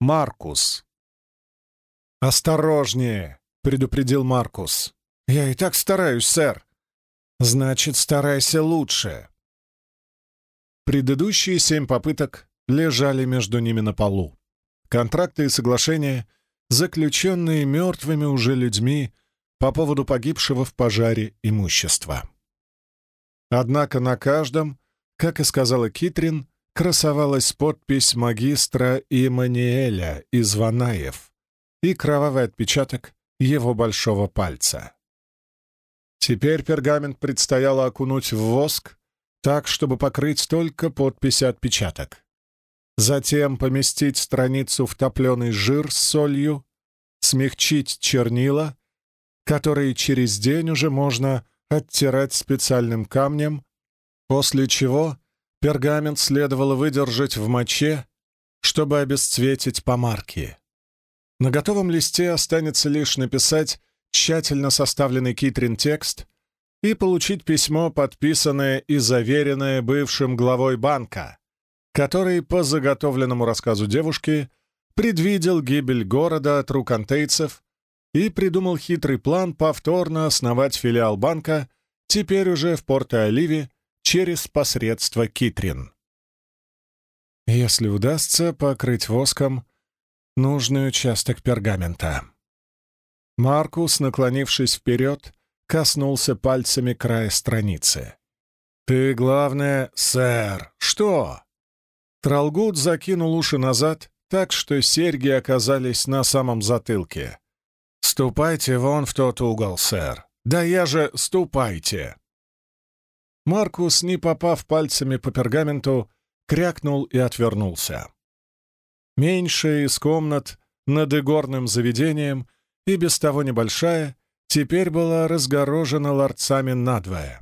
Маркус. «Осторожнее!» — предупредил Маркус. «Я и так стараюсь, сэр». «Значит, старайся лучше». Предыдущие семь попыток лежали между ними на полу. Контракты и соглашения, заключенные мертвыми уже людьми по поводу погибшего в пожаре имущества. Однако на каждом, как и сказала Китрин, красовалась подпись магистра Иманиэля из Ванаев и кровавый отпечаток его большого пальца. Теперь пергамент предстояло окунуть в воск так, чтобы покрыть только подпись и отпечаток. Затем поместить страницу в топленый жир с солью, смягчить чернила, которые через день уже можно оттирать специальным камнем, после чего пергамент следовало выдержать в моче, чтобы обесцветить помарки. На готовом листе останется лишь написать тщательно составленный Китрин текст и получить письмо, подписанное и заверенное бывшим главой банка, который, по заготовленному рассказу девушки, предвидел гибель города от рук антейцев и придумал хитрый план повторно основать филиал банка, теперь уже в Порто-Оливе, через посредство Китрин. Если удастся покрыть воском нужный участок пергамента. Маркус, наклонившись вперед, коснулся пальцами края страницы. «Ты, главное, сэр, что?» Тралгут закинул уши назад, так что серьги оказались на самом затылке. «Ступайте вон в тот угол, сэр. Да я же ступайте!» Маркус, не попав пальцами по пергаменту, крякнул и отвернулся. Меньшая из комнат над игорным заведением и без того небольшая, теперь была разгорожена ларцами надвое.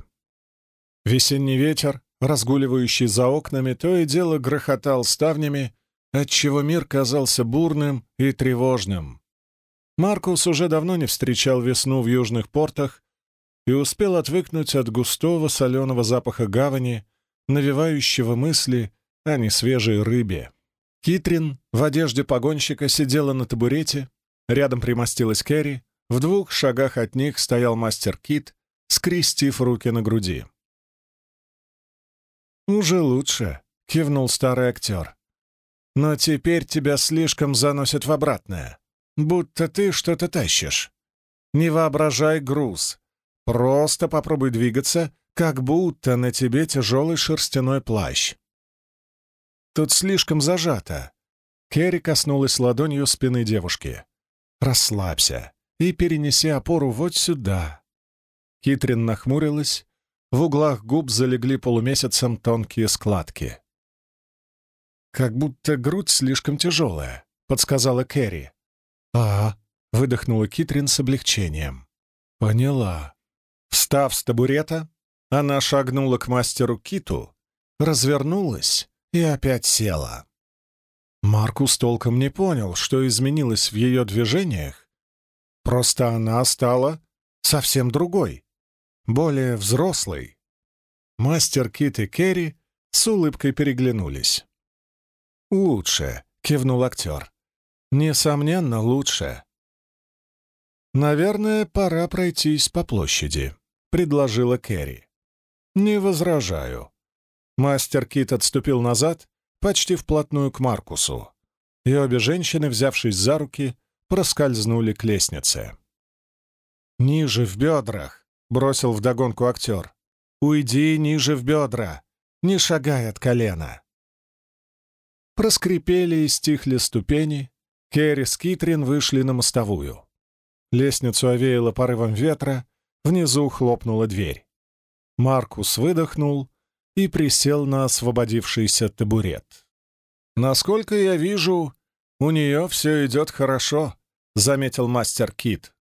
Весенний ветер, разгуливающий за окнами, то и дело грохотал ставнями, отчего мир казался бурным и тревожным. Маркус уже давно не встречал весну в южных портах и успел отвыкнуть от густого соленого запаха гавани, навевающего мысли о несвежей рыбе. Китрин в одежде погонщика сидела на табурете, рядом примостилась Кэрри, в двух шагах от них стоял мастер Кит, скрестив руки на груди. «Уже лучше», — кивнул старый актер. «Но теперь тебя слишком заносят в обратное, будто ты что-то тащишь. Не воображай груз, просто попробуй двигаться, как будто на тебе тяжелый шерстяной плащ. Тут слишком зажато». Керри коснулась ладонью спины девушки. «Расслабься и перенеси опору вот сюда». Китрин нахмурилась, в углах губ залегли полумесяцем тонкие складки. «Как будто грудь слишком тяжелая», — подсказала Кэрри. «А, — выдохнула Китрин с облегчением. «Поняла». Встав с табурета, она шагнула к мастеру Киту, развернулась и опять села. Маркус толком не понял, что изменилось в ее движениях. Просто она стала совсем другой более взрослый. Мастер Кит и Керри с улыбкой переглянулись. «Лучше», — кивнул актер. «Несомненно, лучше». «Наверное, пора пройтись по площади», — предложила Керри. «Не возражаю». Мастер Кит отступил назад, почти вплотную к Маркусу, и обе женщины, взявшись за руки, проскользнули к лестнице. Ниже в бедрах — бросил вдогонку актер. «Уйди ниже в бедра, не шагай от колена». Проскрипели и стихли ступени, Керри с Китрин вышли на мостовую. Лестницу овеяло порывом ветра, внизу хлопнула дверь. Маркус выдохнул и присел на освободившийся табурет. «Насколько я вижу, у нее все идет хорошо», — заметил мастер Кит.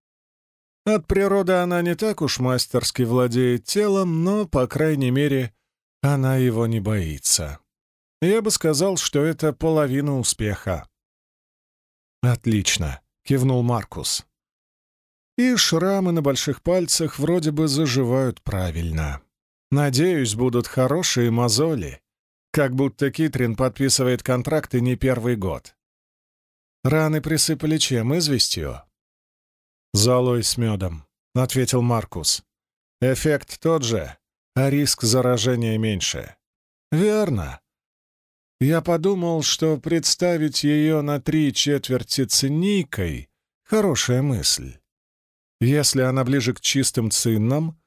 От природы она не так уж мастерски владеет телом, но, по крайней мере, она его не боится. Я бы сказал, что это половина успеха. «Отлично», — кивнул Маркус. И шрамы на больших пальцах вроде бы заживают правильно. Надеюсь, будут хорошие мозоли, как будто Китрин подписывает контракты не первый год. Раны присыпали чем? Известью?» «Золой с медом», — ответил Маркус. «Эффект тот же, а риск заражения меньше». «Верно. Я подумал, что представить ее на три четверти цинникой — хорошая мысль. Если она ближе к чистым циннам,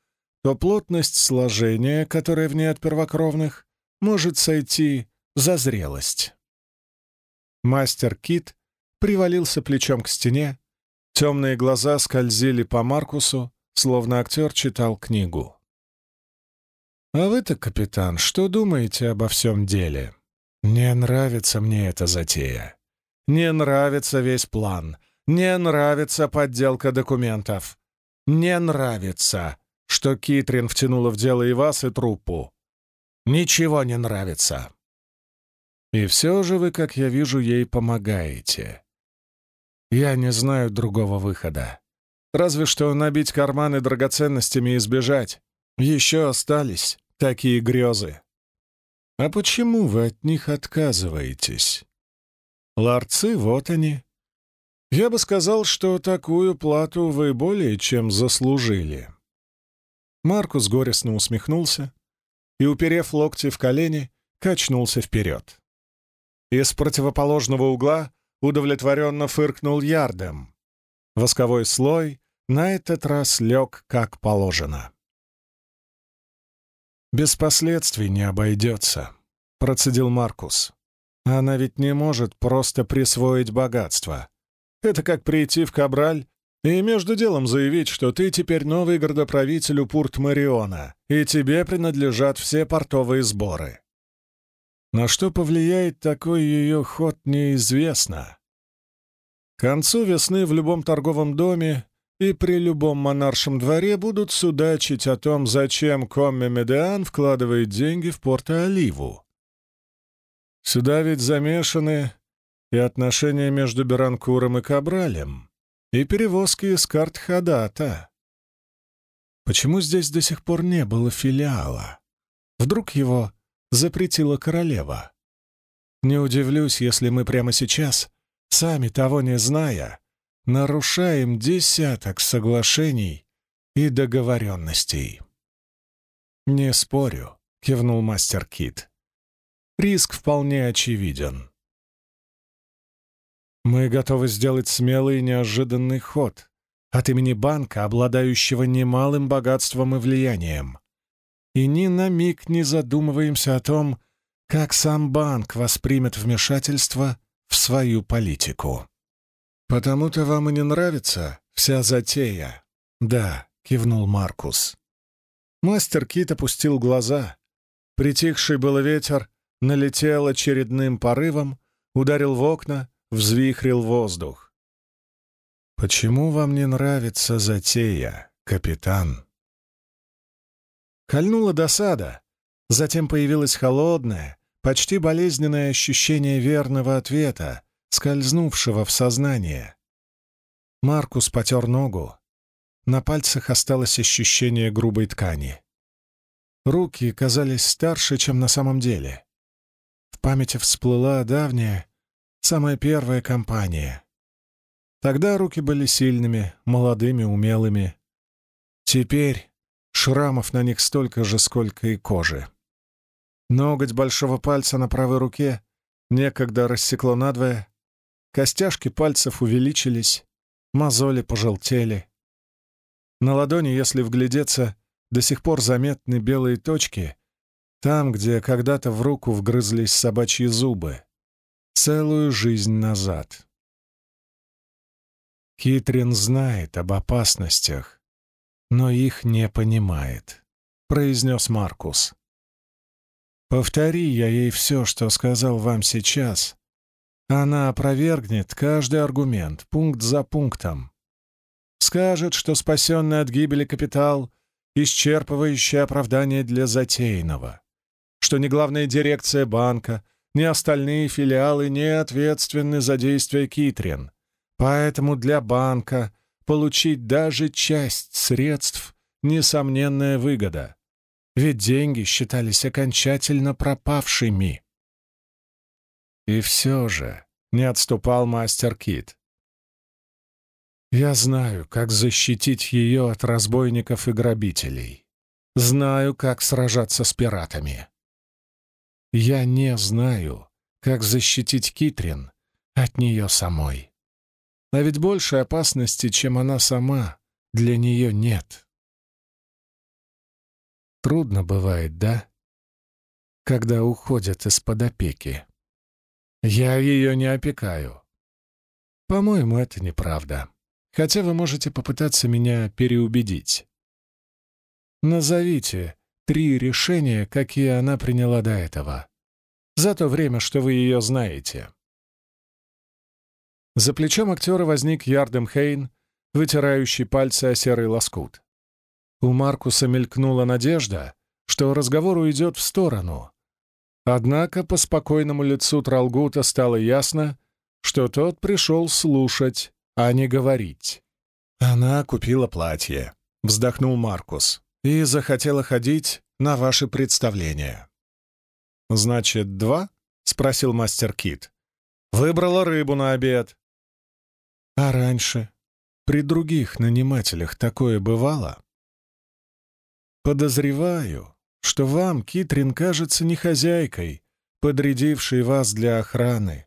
то плотность сложения, которая в ней от первокровных, может сойти за зрелость. Мастер Кит привалился плечом к стене, темные глаза скользили по Маркусу, словно актер читал книгу. «А вы-то, капитан, что думаете обо всем деле? Не нравится мне эта затея. Не нравится весь план. Не нравится подделка документов. Не нравится, что Китрин втянула в дело и вас, и труппу. Ничего не нравится. И все же вы, как я вижу, ей помогаете. Я не знаю другого выхода. Разве что набить карманы драгоценностями и сбежать. Еще остались такие грезы. А почему вы от них отказываетесь? Ларцы, вот они. Я бы сказал, что такую плату вы более чем заслужили. Маркус горестно усмехнулся и, уперев локти в колени, качнулся вперед. Из противоположного угла удовлетворенно фыркнул ярдем. Восковой слой на этот раз лег как положено. «Без последствий не обойдется», — процедил Маркус. «Она ведь не может просто присвоить богатство. Это как прийти в Кабраль и между делом заявить, что ты теперь новый городоправитель у Пурт-Мариона, и тебе принадлежат все портовые сборы. На что повлияет такой ее ход, неизвестно. К концу весны в любом торговом доме и при любом монаршем дворе будут судачить о том, зачем Комме Медеан вкладывает деньги в Порто-Оливу. Сюда ведь замешаны и отношения между Беранкуром и Кабралем, и перевозки из карт Хадата. Почему здесь до сих пор не было филиала? Вдруг его запретила королева? Не удивлюсь, если мы прямо сейчас, сами того не зная, нарушаем десяток соглашений и договоренностей. «Не спорю», — кивнул мастер Кит. «Риск вполне очевиден. Мы готовы сделать смелый и неожиданный ход от имени банка, обладающего немалым богатством и влиянием. И ни на миг не задумываемся о том, как сам банк воспримет вмешательство в свою политику. «Потому-то вам и не нравится вся затея?» «Да», — кивнул Маркус. Мастер Кит опустил глаза. Притихший был ветер налетел очередным порывом, ударил в окна, взвихрил воздух. «Почему вам не нравится затея, капитан?» Кольнула досада, затем появилось холодное, почти болезненное ощущение верного ответа, скользнувшего в сознание. Маркус потер ногу. На пальцах осталось ощущение грубой ткани. Руки казались старше, чем на самом деле. В памяти всплыла давняя, Самая первая компания. Тогда руки были сильными, молодыми, умелыми. Теперь шрамов на них столько же, сколько и кожи. Ноготь большого пальца на правой руке некогда рассекло надвое, костяшки пальцев увеличились, мозоли пожелтели. На ладони, если вглядеться, до сих пор заметны белые точки, там, где когда-то в руку вгрызлись собачьи зубы целую жизнь назад. Китрин знает об опасностях, но их не понимает, — произнес Маркус. Повтори я ей все, что сказал вам сейчас. Она опровергнет каждый аргумент, пункт за пунктом. Скажет, что спасенный от гибели капитал — исчерпывающее оправдание для затеянного, что не главная дирекция банка — ни остальные филиалы не ответственны за действия Китрин. Поэтому для банка получить даже часть средств — несомненная выгода. Ведь деньги считались окончательно пропавшими. И все же — не отступал мастер Кит. «Я знаю, как защитить ее от разбойников и грабителей. Знаю, как сражаться с пиратами. Я не знаю, как защитить Китрин от нее самой. А ведь большей опасности, чем она сама, для нее нет. Трудно бывает, да? Когда уходят из-под опеки. Я ее не опекаю. По-моему, это неправда. Хотя вы можете попытаться меня переубедить. Назовите три решения, какие она приняла до этого. За то время, что вы ее знаете. За плечом актера возник Ярдем Хейн, вытирающий пальцы о серый лоскут. У Маркуса мелькнула надежда, что разговор уйдет в сторону. Однако по спокойному лицу Тралгута стало ясно, что тот пришел слушать, а не говорить. «Она купила платье», — вздохнул Маркус, «и захотела ходить на ваши представления». «Значит, два?» — спросил мастер Кит. «Выбрала рыбу на обед». «А раньше? При других нанимателях такое бывало?» «Подозреваю, что вам Китрин кажется не хозяйкой, подрядившей вас для охраны,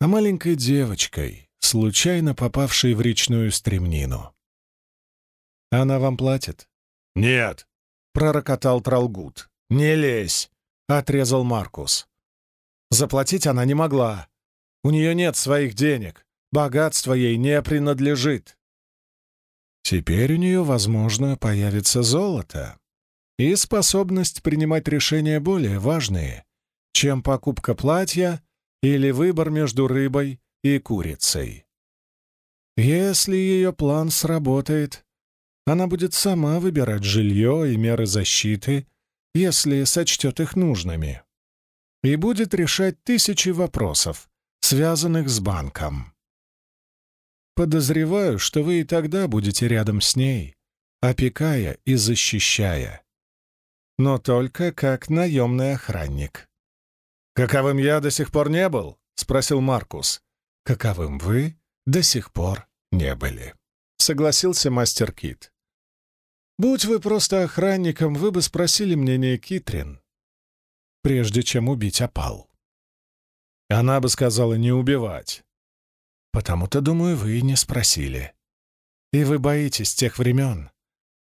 а маленькой девочкой, случайно попавшей в речную стремнину. Она вам платит?» «Нет», — пророкотал Тралгут. «Не лезь!» — отрезал Маркус. «Заплатить она не могла. У нее нет своих денег. Богатство ей не принадлежит. Теперь у нее, возможно, появится золото и способность принимать решения более важные, чем покупка платья или выбор между рыбой и курицей. Если ее план сработает, она будет сама выбирать жилье и меры защиты, если сочтет их нужными, и будет решать тысячи вопросов, связанных с банком. Подозреваю, что вы и тогда будете рядом с ней, опекая и защищая. Но только как наемный охранник. «Каковым я до сих пор не был?» — спросил Маркус. «Каковым вы до сих пор не были», — согласился мастер Кит. «Будь вы просто охранником, вы бы спросили мнение Китрин, прежде чем убить опал». Она бы сказала не убивать. Потому-то, думаю, вы и не спросили. И вы боитесь тех времен,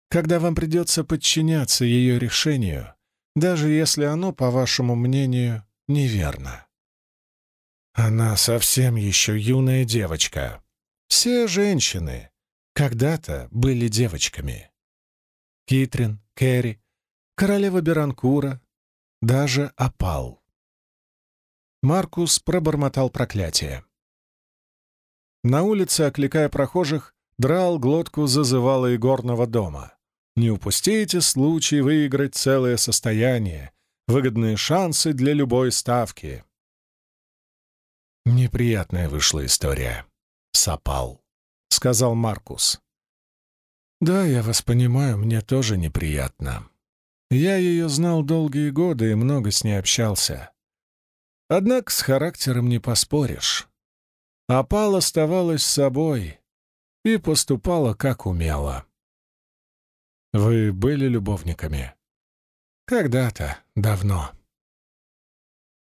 когда вам придется подчиняться ее решению, даже если оно, по вашему мнению, неверно. Она совсем еще юная девочка. Все женщины когда-то были девочками. Китрин, Кэрри, королева Беранкура, даже опал. Маркус пробормотал проклятие. На улице, окликая прохожих, драл глотку зазывала игорного дома. Не упустите случай выиграть целое состояние, выгодные шансы для любой ставки. Неприятная вышла история. Сапал, сказал Маркус. Да, я вас понимаю, мне тоже неприятно. Я ее знал долгие годы и много с ней общался. Однако с характером не поспоришь. Апал оставалась собой и поступала, как умела. Вы были любовниками? Когда-то, давно.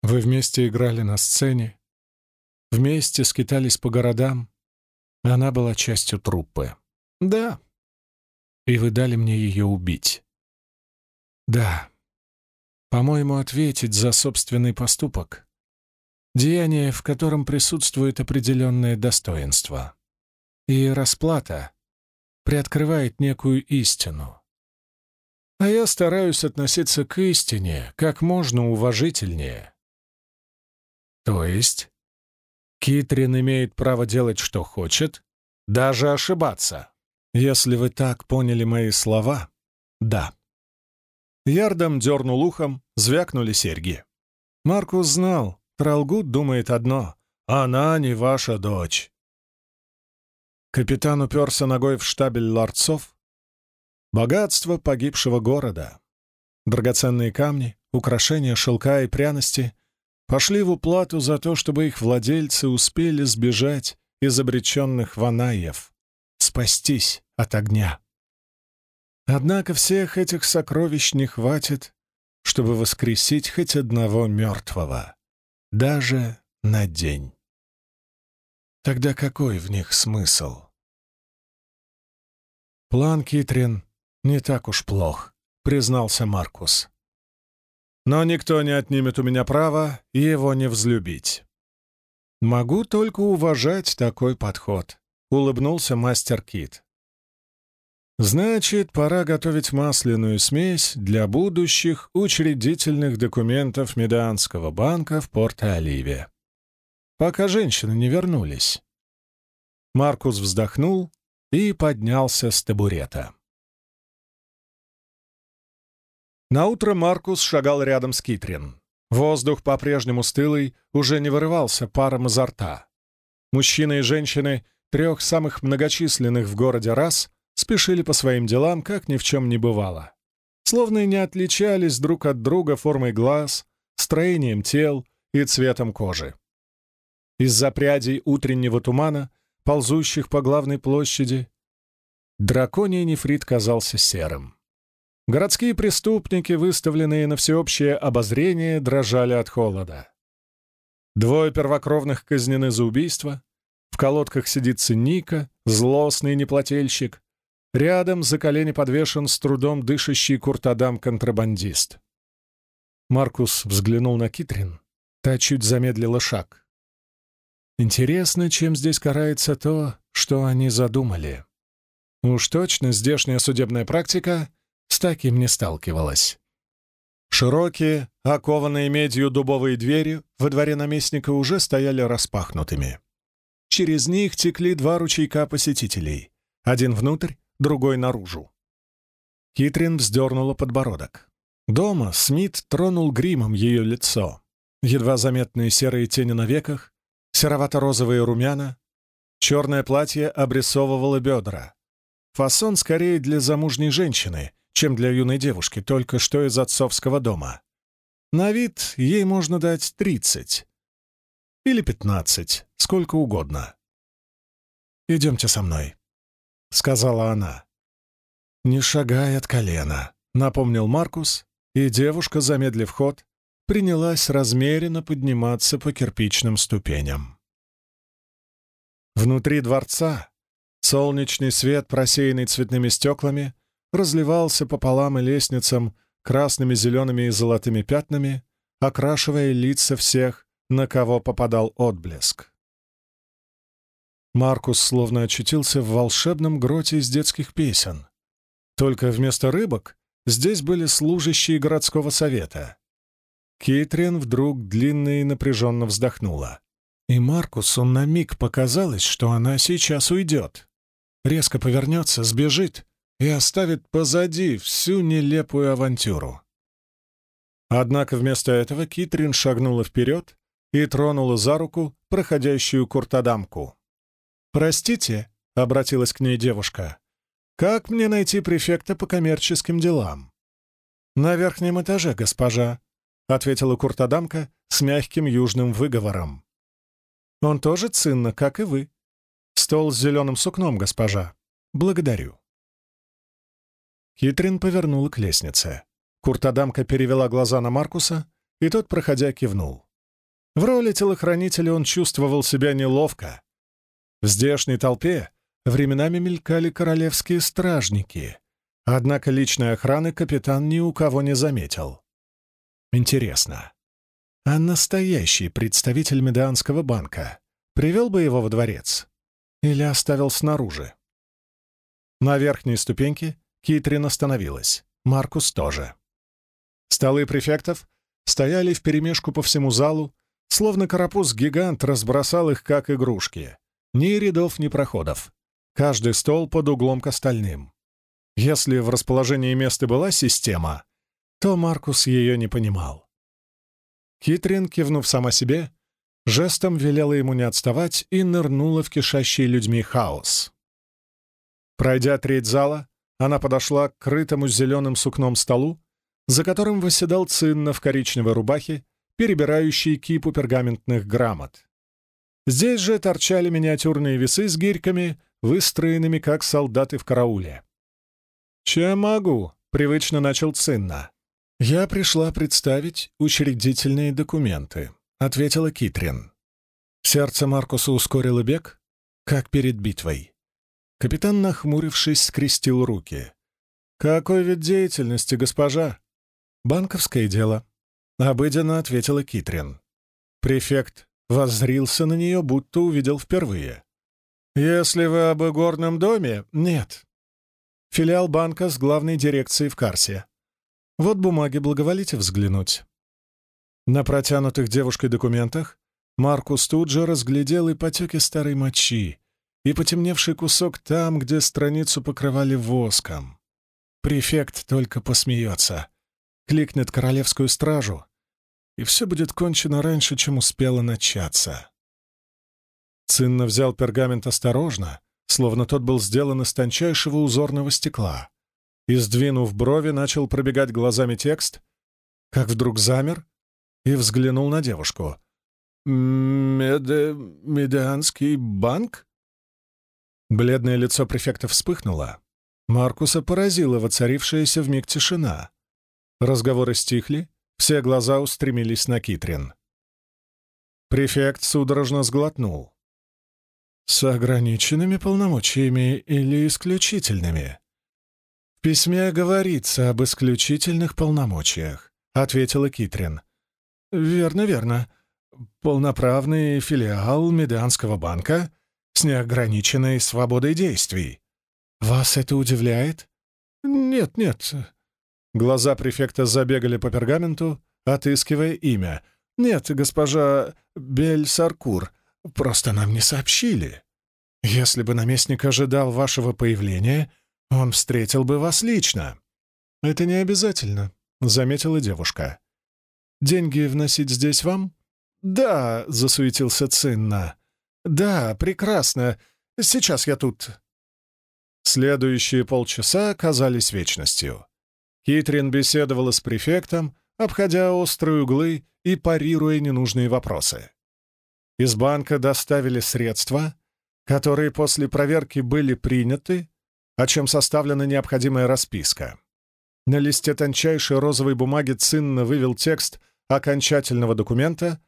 Вы вместе играли на сцене, вместе скитались по городам. Она была частью труппы. Да. И вы дали мне ее убить. Да. По-моему, ответить за собственный поступок деяние, в котором присутствует определенное достоинство. И расплата приоткрывает некую истину. А я стараюсь относиться к истине как можно уважительнее. То есть Китрин имеет право делать, что хочет, даже ошибаться. Если вы так поняли мои слова, да. Ярдом дернул ухом, звякнули серьги. Маркус знал, Тралгут думает одно — она не ваша дочь. Капитан уперся ногой в штабель ларцов. Богатство погибшего города. Драгоценные камни, украшения, шелка и пряности пошли в уплату за то, чтобы их владельцы успели сбежать из обреченных ванаев, спастись от огня. Однако всех этих сокровищ не хватит, чтобы воскресить хоть одного мертвого, даже на день. Тогда какой в них смысл? План Китрин не так уж плох, признался Маркус. Но никто не отнимет у меня права его не взлюбить. Могу только уважать такой подход, улыбнулся мастер Кит. Значит, пора готовить масляную смесь для будущих учредительных документов Медианского банка в Порто-Оливе. Пока женщины не вернулись. Маркус вздохнул и поднялся с табурета. Наутро Маркус шагал рядом с Китрин. Воздух по-прежнему стылый, уже не вырывался паром изо рта. Мужчины и женщины трех самых многочисленных в городе рас спешили по своим делам, как ни в чем не бывало. Словно и не отличались друг от друга формой глаз, строением тел и цветом кожи. Из-за прядей утреннего тумана, ползущих по главной площади, драконий нефрит казался серым. Городские преступники, выставленные на всеобщее обозрение, дрожали от холода. Двое первокровных казнены за убийство, в колодках сидит Ника, злостный неплательщик, Рядом за колени подвешен с трудом дышащий куртадам-контрабандист. Маркус взглянул на Китрин. Та чуть замедлила шаг. Интересно, чем здесь карается то, что они задумали. Уж точно здешняя судебная практика с таким не сталкивалась. Широкие, окованные медью дубовые двери во дворе наместника уже стояли распахнутыми. Через них текли два ручейка посетителей. Один внутрь, другой наружу. Китрин вздернула подбородок. Дома Смит тронул гримом ее лицо. Едва заметные серые тени на веках, серовато-розовые румяна, черное платье обрисовывало бедра. Фасон скорее для замужней женщины, чем для юной девушки, только что из отцовского дома. На вид ей можно дать тридцать. Или пятнадцать, сколько угодно. «Идемте со мной», — сказала она. «Не шагай от колена», — напомнил Маркус, и девушка, замедлив ход, принялась размеренно подниматься по кирпичным ступеням. Внутри дворца солнечный свет, просеянный цветными стеклами, разливался пополам и лестницам красными, зелеными и золотыми пятнами, окрашивая лица всех, на кого попадал отблеск. Маркус словно очутился в волшебном гроте из детских песен. Только вместо рыбок здесь были служащие городского совета. Кейтрин вдруг длинно и напряженно вздохнула. И Маркусу на миг показалось, что она сейчас уйдет. Резко повернется, сбежит и оставит позади всю нелепую авантюру. Однако вместо этого Китрин шагнула вперед и тронула за руку проходящую куртадамку. «Простите», — обратилась к ней девушка, — «как мне найти префекта по коммерческим делам?» «На верхнем этаже, госпожа», — ответила куртадамка с мягким южным выговором. «Он тоже цинно, как и вы. Стол с зеленым сукном, госпожа. Благодарю». Китрин повернула к лестнице. Куртадамка перевела глаза на Маркуса, и тот, проходя, кивнул. В роли телохранителя он чувствовал себя неловко, в здешней толпе временами мелькали королевские стражники, однако личной охраны капитан ни у кого не заметил. Интересно, а настоящий представитель Медианского банка привел бы его во дворец или оставил снаружи? На верхней ступеньке Китрин остановилась, Маркус тоже. Столы префектов стояли вперемешку по всему залу, словно карапуз-гигант разбросал их как игрушки. Ни рядов, ни проходов. Каждый стол под углом к остальным. Если в расположении места была система, то Маркус ее не понимал. Китрин, кивнув сама себе, жестом велела ему не отставать и нырнула в кишащий людьми хаос. Пройдя треть зала, она подошла к крытому зеленым сукном столу, за которым восседал Цинна в коричневой рубахе, перебирающий кипу пергаментных грамот. Здесь же торчали миниатюрные весы с гирьками, выстроенными как солдаты в карауле. «Чем могу?» — привычно начал Цинна. «Я пришла представить учредительные документы», — ответила Китрин. Сердце Маркуса ускорило бег, как перед битвой. Капитан, нахмурившись, скрестил руки. «Какой вид деятельности, госпожа?» «Банковское дело», — обыденно ответила Китрин. Префект воззрился на нее, будто увидел впервые. «Если вы об игорном доме...» «Нет». Филиал банка с главной дирекцией в Карсе. Вот бумаги, благоволите взглянуть. На протянутых девушкой документах Маркус тут же разглядел и потеки старой мочи, и потемневший кусок там, где страницу покрывали воском. Префект только посмеется, кликнет королевскую стражу, и все будет кончено раньше, чем успело начаться. Цинна взял пергамент осторожно, словно тот был сделан из тончайшего узорного стекла, и, сдвинув брови, начал пробегать глазами текст, как вдруг замер и взглянул на девушку. «Меде... Медианский банк?» Бледное лицо префекта вспыхнуло. Маркуса поразила воцарившаяся вмиг тишина. Разговоры стихли, все глаза устремились на Китрин. Префект судорожно сглотнул. «С ограниченными полномочиями или исключительными?» «В письме говорится об исключительных полномочиях», — ответила Китрин. «Верно, верно. Полноправный филиал Медианского банка с неограниченной свободой действий. Вас это удивляет?» «Нет, нет». Глаза префекта забегали по пергаменту, отыскивая имя. «Нет, госпожа Бель-Саркур, Просто нам не сообщили. Если бы наместник ожидал вашего появления, он встретил бы вас лично». «Это не обязательно», — заметила девушка. «Деньги вносить здесь вам?» «Да», — засуетился Цинна. «Да, прекрасно. Сейчас я тут». Следующие полчаса оказались вечностью. Китрин беседовала с префектом, обходя острые углы и парируя ненужные вопросы. Из банка доставили средства, которые после проверки были приняты, о чем составлена необходимая расписка. На листе тончайшей розовой бумаги Цинна вывел текст окончательного документа,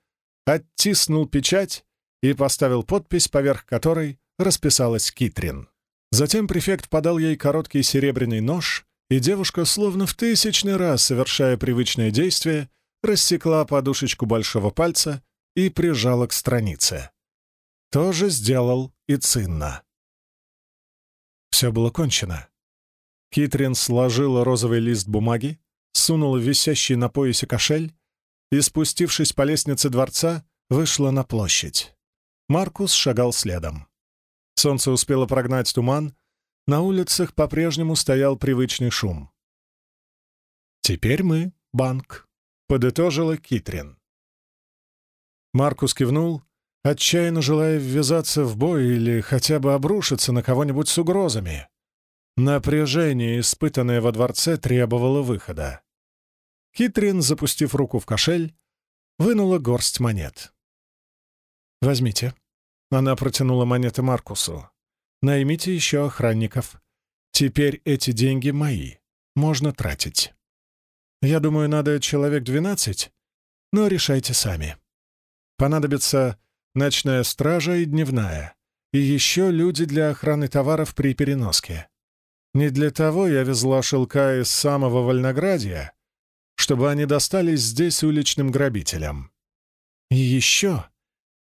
оттиснул печать и поставил подпись, поверх которой расписалась Китрин. Затем префект подал ей короткий серебряный нож, и девушка, словно в тысячный раз совершая привычное действие, рассекла подушечку большого пальца и прижала к странице. То же сделал и Цинна. Все было кончено. Китрин сложила розовый лист бумаги, сунула висящий на поясе кошель и, спустившись по лестнице дворца, вышла на площадь. Маркус шагал следом. Солнце успело прогнать туман, на улицах по-прежнему стоял привычный шум. «Теперь мы — банк», — подытожила Китрин. Маркус кивнул, отчаянно желая ввязаться в бой или хотя бы обрушиться на кого-нибудь с угрозами. Напряжение, испытанное во дворце, требовало выхода. Китрин, запустив руку в кошель, вынула горсть монет. «Возьмите». Она протянула монеты Маркусу. «Наймите еще охранников. Теперь эти деньги мои. Можно тратить. Я думаю, надо человек двенадцать, но решайте сами». Понадобится ночная стража и дневная, и еще люди для охраны товаров при переноске. Не для того я везла шелка из самого Вольноградия, чтобы они достались здесь уличным грабителям. И еще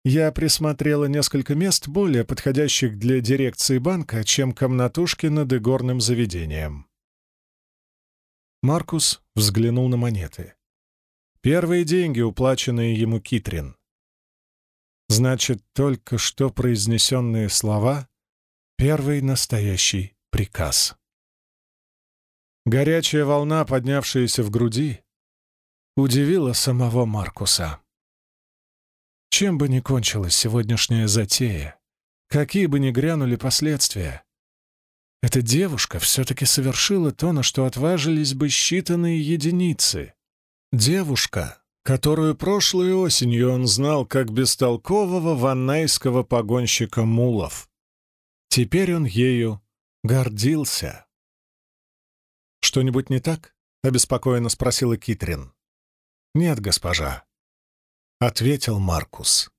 я присмотрела несколько мест, более подходящих для дирекции банка, чем комнатушки над игорным заведением. Маркус взглянул на монеты. Первые деньги, уплаченные ему Китрин. Значит, только что произнесенные слова — первый настоящий приказ. Горячая волна, поднявшаяся в груди, удивила самого Маркуса. Чем бы ни кончилась сегодняшняя затея, какие бы ни грянули последствия, эта девушка все-таки совершила то, на что отважились бы считанные единицы. Девушка, которую прошлой осенью он знал как бестолкового ваннайского погонщика мулов. Теперь он ею гордился. «Что-нибудь не так?» — обеспокоенно спросила Китрин. «Нет, госпожа», — ответил Маркус.